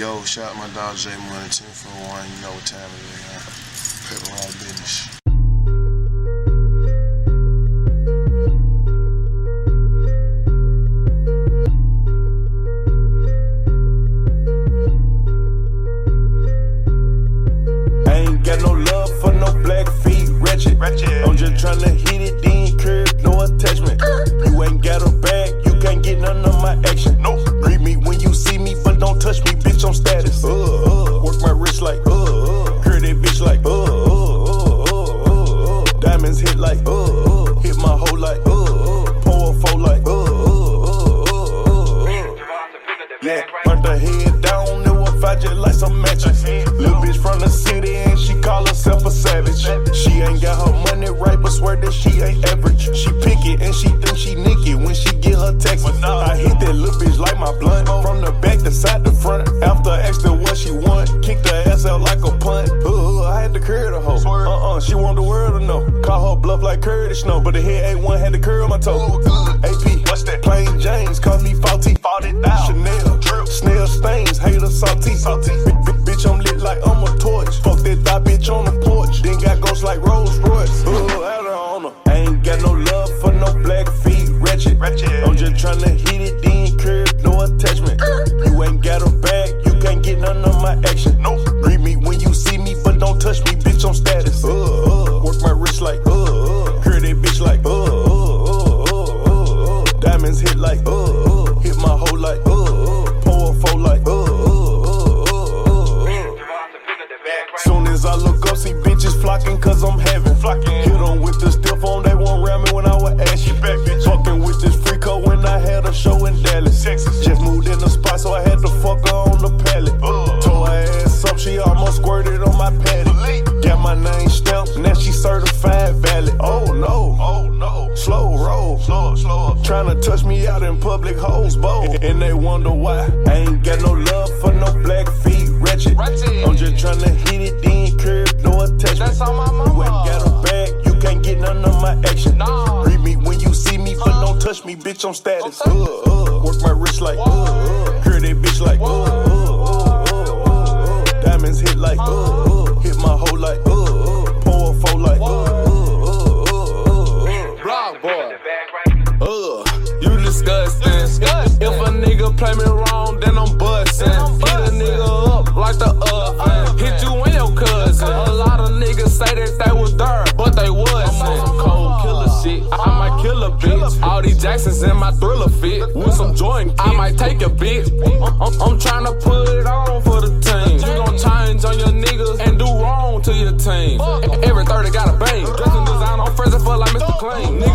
Yo, shout out my dog J Money 10 for one. You know what time it is, man. Pepper around business. I ain't got no love for no black feet, wretched. I'm just tryna hit it, me, status. Uh, uh, work my wrist like uh, uh, curve that bitch like uh, uh, uh, uh, uh. Diamonds hit like uh, uh, hit my hoe like uh, uh, pour a four like uh, uh, uh, uh, uh. Yeah, burnt her head down, it was fight just like some matches. Little bitch from the city and she call herself a savage. She ain't got her money right, but swear that she ain't average. She pick it and she think she nick it when she get her text. I hit that little bitch like my blunt. From the back to side to front. After I asked her what she want, kicked her ass out like a punt. Uh, I had to curve the hoe. Uh uh, she want the world to know. Call her bluff like Curtis Snow, but the head A1 had to curl my toe. AP, what's that? Plain Janes, call me faulty. Chanel, drip, snail stains, hater salty. salty. Got no love for no black feet, wretched. I'm just tryna hit it, then curve, no attachment. Uh. You ain't got a bag, you can't get none of my action. No, slow. Tryna touch me out in public hoes, bow. And they wonder why. I ain't got no love for no black feet, wretched. I'm just tryna hit it, then curve, no attachment. That's on my mama. You ain't got a bag, you can't get none of my action. Nah. Read me when you see me, but don't touch me, bitch, I'm status. Uh, uh, work my wrist like, uh, uh, curve that bitch like, uh, uh, uh, uh, uh, uh. Diamonds hit like, uh, uh, hit my hoe like, uh, uh, pour a four like, uh, uh, uh, uh, uh. Block boy. You disgusting. If a nigga play me wrong, then I'm busting. Hit a nigga up like the oven. Hit you and your cousin. A lot of niggas say that they was there, but they wasn't. I'm on some cold killer shit. I might kill a bitch. All these Jacksons in my thriller fit. With some Jordan I might take a bitch. I'm, I'm, I'm trying to put it on for the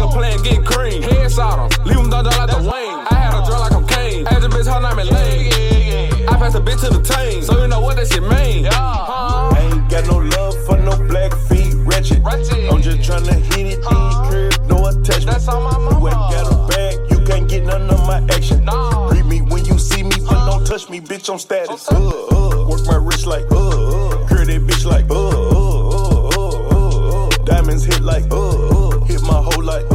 Nigga playing get cream. Headshot him. Leave him down like the Wayne. I had a drill like cocaine. Ask the bitch her name is Lane. I passed a bitch to the team. So you know what that shit mean. Huh? I ain't got no love for no black feet, wretched. Wretched. I'm just tryna hit it, then curve, no attachment. That's on my You ain't got a bag, you can't get none of my action. Nah. Read me when you see me, but don't touch me, bitch, I'm status. Uh, uh, work my wrist like, uh, uh, curve that bitch like, uh, uh, uh, uh, uh, uh. Diamonds hit like, uh, uh, hit my hoe like, uh, uh, pour a four like, uh,